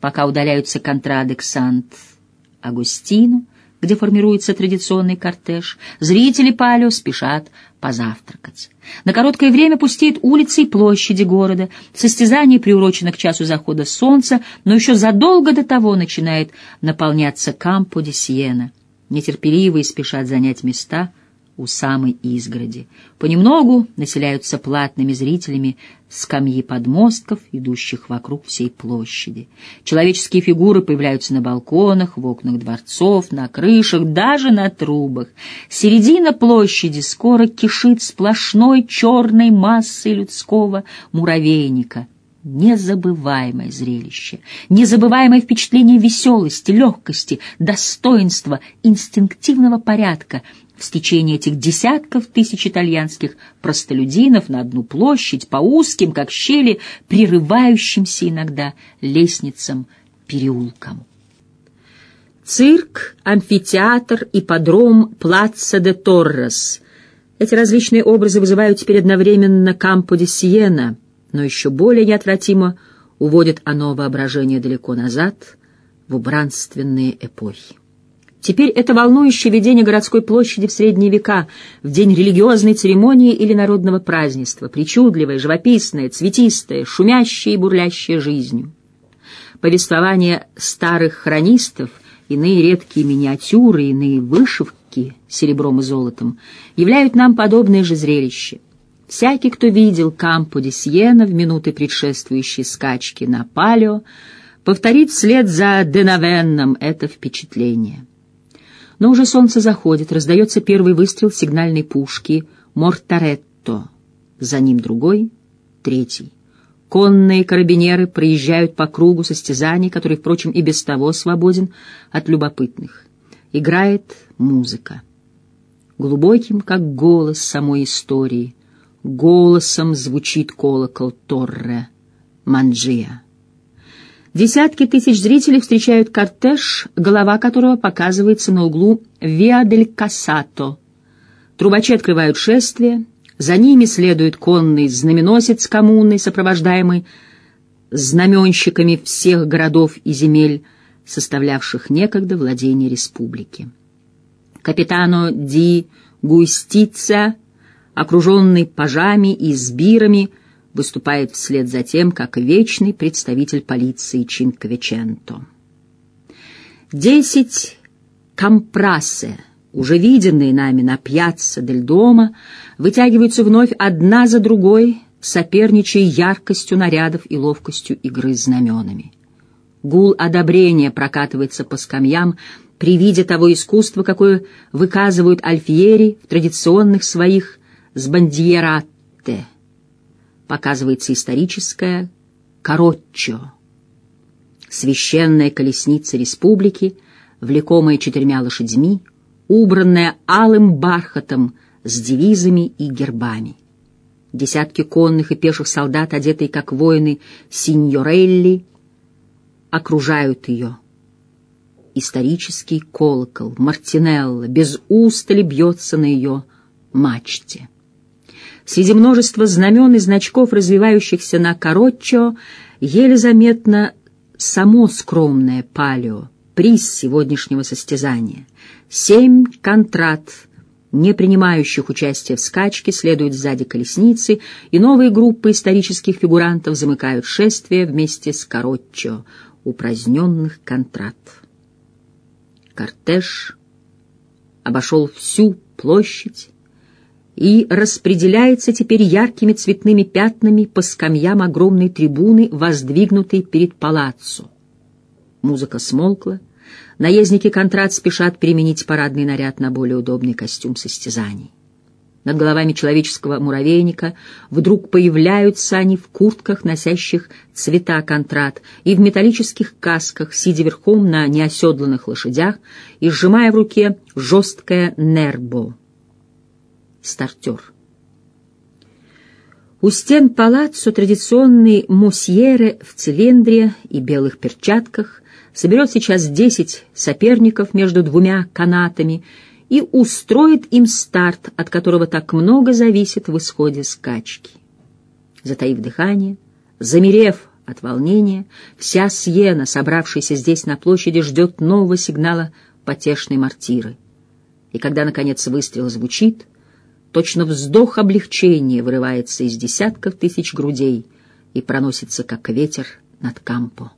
пока удаляются контрады к Сант-Агустину, где формируется традиционный кортеж, зрители Палео спешат позавтракать. На короткое время пустеет улицы и площади города. Состязание приурочено к часу захода солнца, но еще задолго до того начинает наполняться Кампо де Сиена. Нетерпеливые спешат занять места — у самой изгороди. Понемногу населяются платными зрителями скамьи подмостков, идущих вокруг всей площади. Человеческие фигуры появляются на балконах, в окнах дворцов, на крышах, даже на трубах. Середина площади скоро кишит сплошной черной массой людского муравейника — Незабываемое зрелище, незабываемое впечатление веселости, легкости, достоинства, инстинктивного порядка, в стечении этих десятков тысяч итальянских простолюдинов на одну площадь по узким, как щели, прерывающимся иногда лестницам, переулкам. Цирк, амфитеатр, ипподром, plaza de toros — эти различные образы вызывают теперь одновременно Campo di Siena, но еще более неотвратимо уводит оно воображение далеко назад, в убранственные эпохи. Теперь это волнующее видение городской площади в средние века, в день религиозной церемонии или народного празднества, причудливое, живописное, цветистое, шумящее и бурлящее жизнью. Повествования старых хронистов, иные редкие миниатюры, иные вышивки серебром и золотом, являют нам подобное же зрелище. Всякий, кто видел Кампо де Сиена в минуты предшествующей скачки на Палео, повторит вслед за Денавенном это впечатление. Но уже солнце заходит, раздается первый выстрел сигнальной пушки «Мортаретто». За ним другой, третий. Конные карабинеры проезжают по кругу состязаний, который, впрочем, и без того свободен от любопытных. Играет музыка. Глубоким, как голос самой истории, голосом звучит колокол Торре Манджия. Десятки тысяч зрителей встречают кортеж, голова которого показывается на углу Виа дель Кассато. Трубачи открывают шествие, за ними следует конный знаменосец коммуны, сопровождаемый знаменщиками всех городов и земель, составлявших некогда владение республики. Капитано Ди Гуистица, окруженный пажами и сбирами, выступает вслед за тем, как вечный представитель полиции Чинковиченто. Десять компрассе, уже виденные нами на пьяцца дель дома, вытягиваются вновь одна за другой, соперничая яркостью нарядов и ловкостью игры знаменами. Гул одобрения прокатывается по скамьям при виде того искусства, какое выказывают альфьери в традиционных своих сбандьератте показывается историческая Короччо, священная колесница республики, влекомая четырьмя лошадьми, убранная алым бархатом с девизами и гербами. Десятки конных и пеших солдат, одетые как воины синьорелли, окружают ее. Исторический колокол Мартинелла без устали бьется на ее мачте. Среди множества знамен и значков, развивающихся на Короччо, еле заметно само скромное палео, приз сегодняшнего состязания. Семь контрат, не принимающих участие в скачке, следуют сзади колесницы, и новые группы исторических фигурантов замыкают шествие вместе с Короччо, упраздненных контрат. Кортеж обошел всю площадь, и распределяется теперь яркими цветными пятнами по скамьям огромной трибуны, воздвигнутой перед палаццо. Музыка смолкла, наездники контрат спешат применить парадный наряд на более удобный костюм состязаний. Над головами человеческого муравейника вдруг появляются они в куртках, носящих цвета контрат, и в металлических касках, сидя верхом на неоседланных лошадях и сжимая в руке жесткое нербо стартер. У стен палаццо традиционный мусьере в цилиндре и белых перчатках соберет сейчас десять соперников между двумя канатами и устроит им старт, от которого так много зависит в исходе скачки. Затаив дыхание, замерев от волнения. Вся Сьена, собравшаяся здесь на площади, ждет нового сигнала потешной мартиры. И когда, наконец, выстрел звучит, точно вздох облегчения вырывается из десятков тысяч грудей и проносится, как ветер, над Кампо.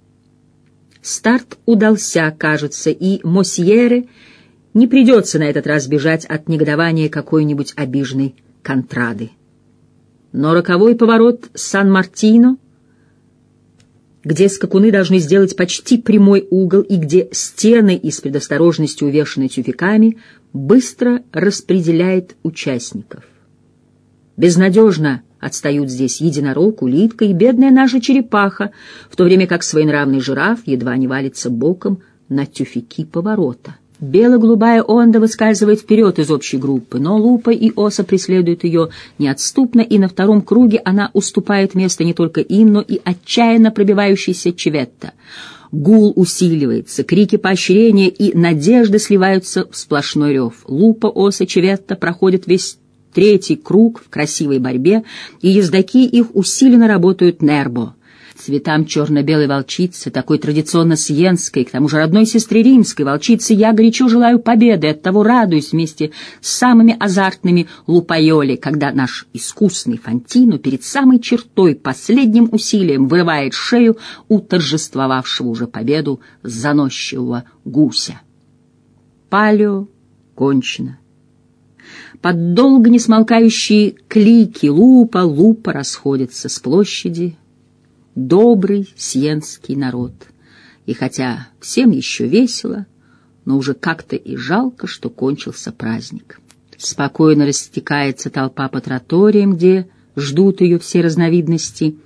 Старт удался, кажется, и Мосьере не придется на этот раз бежать от негодования какой-нибудь обиженной контрады. Но роковой поворот Сан-Мартино, где скакуны должны сделать почти прямой угол и где стены из предосторожности увешаны тюфяками, быстро распределяет участников. Безнадежно отстают здесь единорог, улитка и бедная наша черепаха, в то время как своенравный жираф едва не валится боком на тюфяки поворота. Бело-голубая Онда выскальзывает вперед из общей группы, но Лупа и Оса преследуют ее неотступно, и на втором круге она уступает место не только им, но и отчаянно пробивающейся Чеветта. Гул усиливается, крики поощрения и надежды сливаются в сплошной рев. Лупа, Оса, Чеветта проходят весь третий круг в красивой борьбе, и ездаки их усиленно работают нербо цветам черно-белой волчицы, такой традиционно сиенской, к тому же родной сестре римской волчицы, я горячо желаю победы, оттого радуюсь вместе с самыми азартными лупайоли, когда наш искусный Фантино перед самой чертой последним усилием вырывает шею у торжествовавшего уже победу заносчивого гуся. Палео кончено. Под долго не смолкающие клики лупа, лупа расходятся с площади, добрый сиенский народ. И хотя всем еще весело, но уже как-то и жалко, что кончился праздник. Спокойно растекается толпа по троториям, где ждут ее все разновидности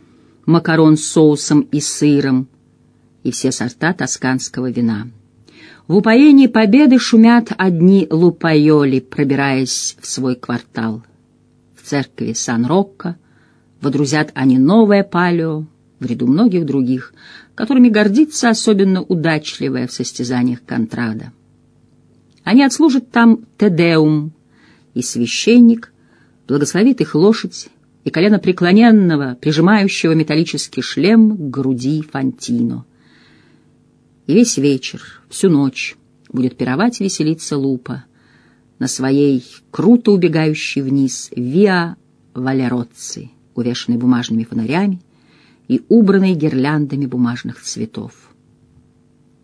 макарон с соусом и сыром и все сорта тосканского вина. В упоении победы шумят одни лупайоли, пробираясь в свой квартал. В церкви Сан-Рокко водрузят они новое палео, в ряду многих других, которыми гордится особенно удачливая в состязаниях Контрада. Они отслужат там Тедеум, и священник благословит их лошадь и колено преклоненного, прижимающего металлический шлем к груди Фантино. И весь вечер, всю ночь будет пировать и веселиться Лупа на своей круто убегающей вниз Виа Валероцци, увешанной бумажными фонарями, и убранной гирляндами бумажных цветов.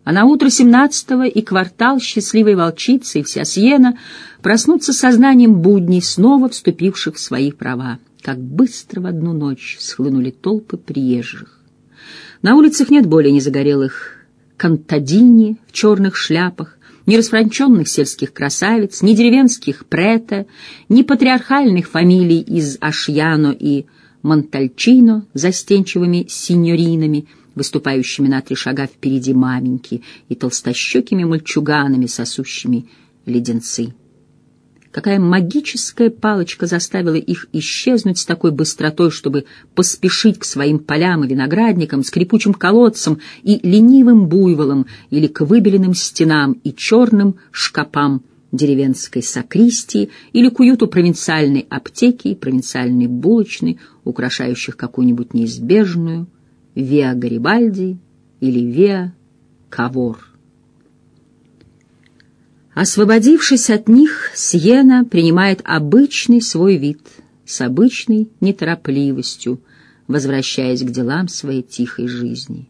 А на утро семнадцатого и квартал счастливой волчицы и вся Сиена проснутся сознанием будней, снова вступивших в свои права. Как быстро в одну ночь схлынули толпы приезжих. На улицах нет более ни загорелых кантадини в черных шляпах, ни расфранченных сельских красавиц, ни деревенских прета, ни патриархальных фамилий из Ашьяно и Монтальчино застенчивыми синьоринами, выступающими на три шага впереди маменьки, и толстощекими мальчуганами, сосущими леденцы. Какая магическая палочка заставила их исчезнуть с такой быстротой, чтобы поспешить к своим полям и виноградникам, скрипучим колодцам и ленивым буйволам или к выбеленным стенам и черным шкапам деревенской сакристии или к уюту провинциальной аптеки и провинциальной булочной, украшающих какую-нибудь неизбежную Виа Гарибальди или Виа Кавор. Освободившись от них, Сиена принимает обычный свой вид, с обычной неторопливостью, возвращаясь к делам своей тихой жизни.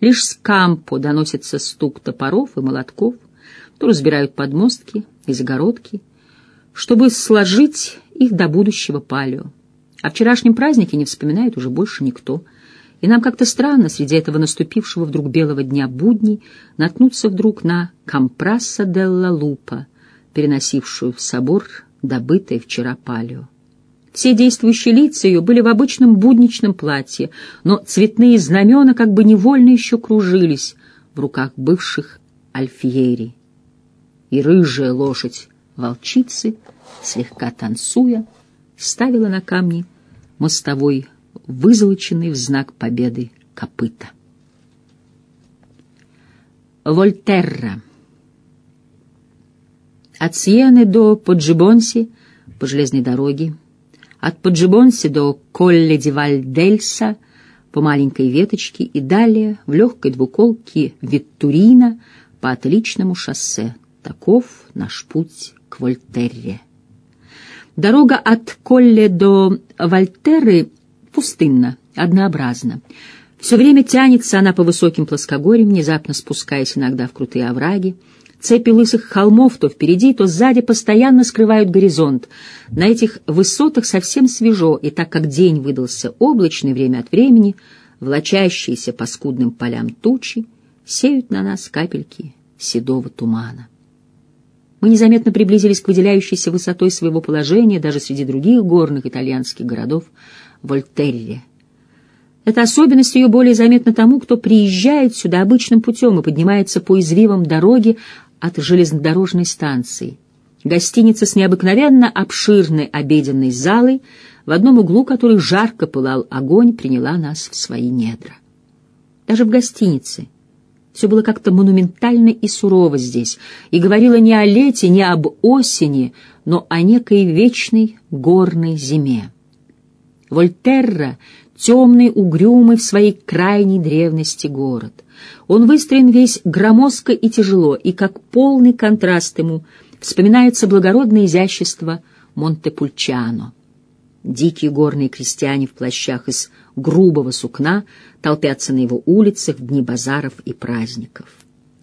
Лишь с Кампо доносится стук топоров и молотков, то разбирают подмостки и загородки, чтобы сложить их до будущего палео. О вчерашнем празднике не вспоминает уже больше никто. И нам как-то странно среди этого наступившего вдруг белого дня будней наткнуться вдруг на «Компрасса делла Лупа», переносившую в собор добытое вчера палео. Все действующие лица ее были в обычном будничном платье, но цветные знамена как бы невольно еще кружились в руках бывших альфьери. И рыжая лошадь волчицы, слегка танцуя, ставила на камни мостовой, вызолоченный в знак победы копыта. Вольтерра. От Сиены до Поджибонси по железной дороге, от Поджибонси до Колле-ди-Вальдельса по маленькой веточке и далее в легкой двуколке Виттурина по отличному шоссе. Таков наш путь к Вольтерре. Дорога от Колле до Вольтерры пустынна, однообразна. Все время тянется она по высоким плоскогорьям, внезапно спускаясь иногда в крутые овраги. Цепи лысых холмов то впереди, то сзади постоянно скрывают горизонт. На этих высотах совсем свежо, и так как день выдался облачный время от времени, влачащиеся по скудным полям тучи сеют на нас капельки седого тумана. Мы незаметно приблизились к выделяющейся высотой своего положения даже среди других горных итальянских городов Вольтерре. Эта особенность ее более заметна тому, кто приезжает сюда обычным путем и поднимается по извивам дороги от железнодорожной станции. Гостиница с необыкновенно обширной обеденной залой, в одном углу которой жарко пылал огонь, приняла нас в свои недра. Даже в гостинице все было как-то монументально и сурово здесь, и говорило не о лете, не об осени, но о некой вечной горной зиме. Вольтерра — темный, угрюмый в своей крайней древности город. Он выстроен весь громоздко и тяжело, и как полный контраст ему вспоминается благородное изящество Монтепульчано. Дикие горные крестьяне в плащах из грубого сукна толпятся на его улицах в дни базаров и праздников.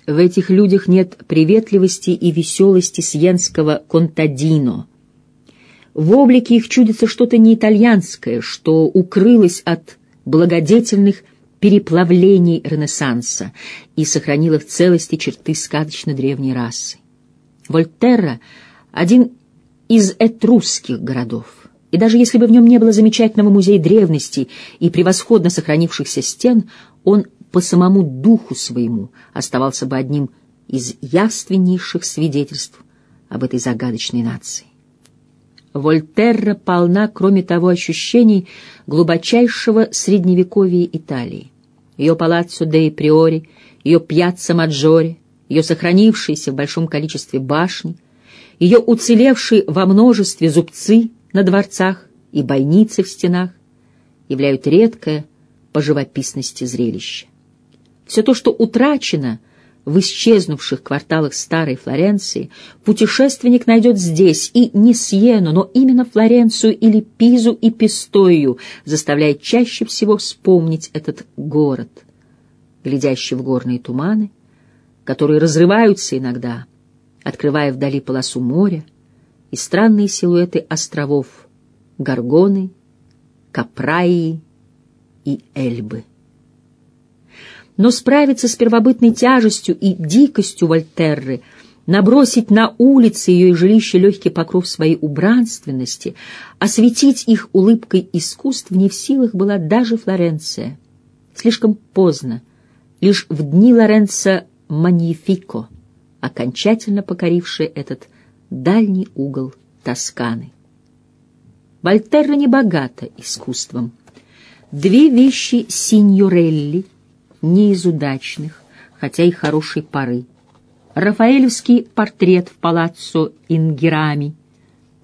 В этих людях нет приветливости и веселости сиенского контадино — в облике их чудится что-то не итальянское, что укрылось от благодетельных переплавлений Ренессанса и сохранило в целости черты сказочно древней расы. Вольтерра — один из этрусских городов, и даже если бы в нем не было замечательного музея древности и превосходно сохранившихся стен, он по самому духу своему оставался бы одним из явственнейших свидетельств об этой загадочной нации. Вольтерра полна, кроме того, ощущений глубочайшего средневековья Италии. Ее палаццо де Приори, ее пьяцца Маджоре, ее сохранившиеся в большом количестве башни, ее уцелевшие во множестве зубцы на дворцах и бойницы в стенах являют редкое по живописности зрелище. Все то, что утрачено — в исчезнувших кварталах старой Флоренции, путешественник найдет здесь и не Сьену, но именно Флоренцию или Пизу и Пистою, заставляя чаще всего вспомнить этот город, глядящий в горные туманы, которые разрываются иногда, открывая вдали полосу моря и странные силуэты островов Гаргоны, Капраи и Эльбы но справиться с первобытной тяжестью и дикостью Вольтерры, набросить на улицы ее и жилище легкий покров своей убранственности, осветить их улыбкой искусств не в силах была даже Флоренция. Слишком поздно, лишь в дни Лоренцо Маньефико, окончательно покоривший этот дальний угол Тосканы. Вольтерра не богата искусством. Две вещи синьорелли — не из удачных, хотя и хорошей поры. Рафаэлевский портрет в палаццо Ингерами.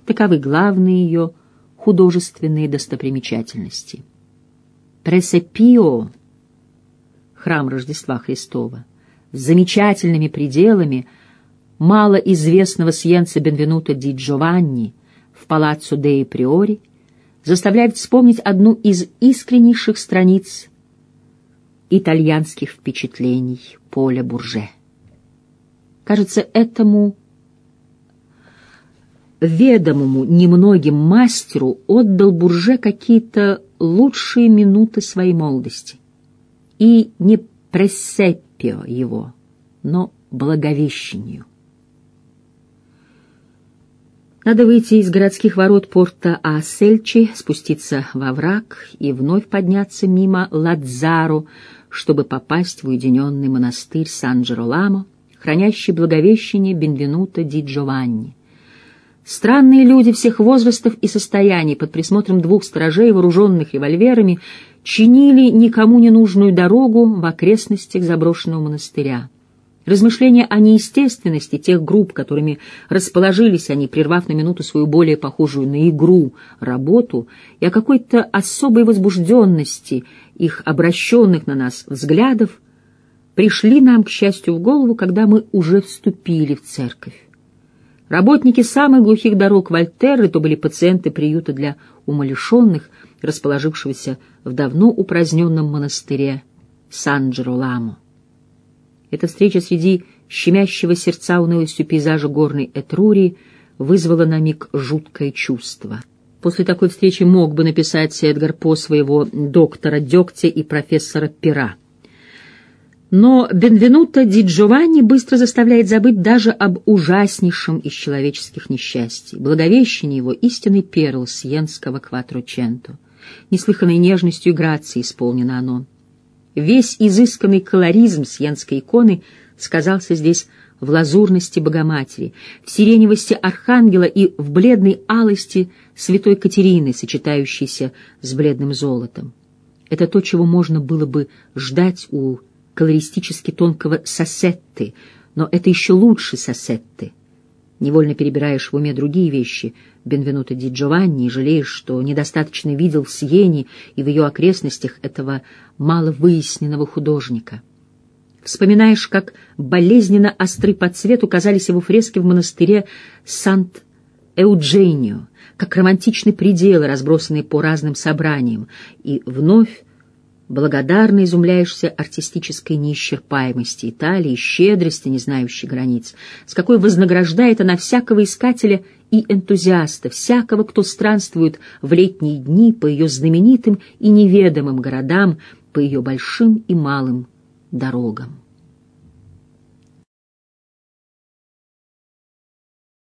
Таковы главные ее художественные достопримечательности. Пресепио, храм Рождества Христова, с замечательными пределами малоизвестного сьенца Бенвенуто ди Джованни в палаццо Деи Приори заставляет вспомнить одну из искреннейших страниц итальянских впечатлений Поля Бурже. Кажется, этому ведомому немногим мастеру отдал Бурже какие-то лучшие минуты своей молодости. И не пресеппио его, но благовещению. Надо выйти из городских ворот порта Ассельчи, спуститься во враг и вновь подняться мимо Ладзаро, чтобы попасть в уединенный монастырь Сан-Джероламо, хранящий благовещение Бенвенуто ди Джованни. Странные люди всех возрастов и состояний под присмотром двух сторожей, вооруженных револьверами, чинили никому не нужную дорогу в окрестностях заброшенного монастыря. Размышления о неестественности тех групп, которыми расположились они, прервав на минуту свою более похожую на игру работу, и о какой-то особой возбужденности их обращенных на нас взглядов, пришли нам, к счастью, в голову, когда мы уже вступили в церковь. Работники самых глухих дорог Вольтерры то были пациенты приюта для умалишенных, расположившегося в давно упраздненном монастыре Сан-Джероламо. Эта встреча среди щемящего сердца унылостью пейзажа горной Этрурии вызвала на миг жуткое чувство. После такой встречи мог бы написать Эдгар По своего доктора дегтя и профессора Пера. Но Бенвенуто Ди Джованни быстро заставляет забыть даже об ужаснейшем из человеческих несчастий. Благовещение его — истинный перл сиенского кватроченто. Неслыханной нежностью и грацией исполнено оно. Весь изысканный колоризм сиенской иконы сказался здесь в лазурности Богоматери, в сиреневости Архангела и в бледной алости Святой Катерины, сочетающейся с бледным золотом. Это то, чего можно было бы ждать у колористически тонкого сосетты, но это еще лучше сосетты. Невольно перебираешь в уме другие вещи Бенвенуто ди Джованни и жалеешь, что недостаточно видел в Сиене и в ее окрестностях этого маловыясненного художника. Вспоминаешь, как болезненно остры по цвету казались его фрески в монастыре Сант-Эудженио, как романтичны пределы, разбросанные по разным собраниям, и вновь Благодарно изумляешься артистической неисчерпаемости Италии, щедрости, не знающей границ, с какой вознаграждает она всякого искателя и энтузиаста, всякого, кто странствует в летние дни по ее знаменитым и неведомым городам, по ее большим и малым дорогам.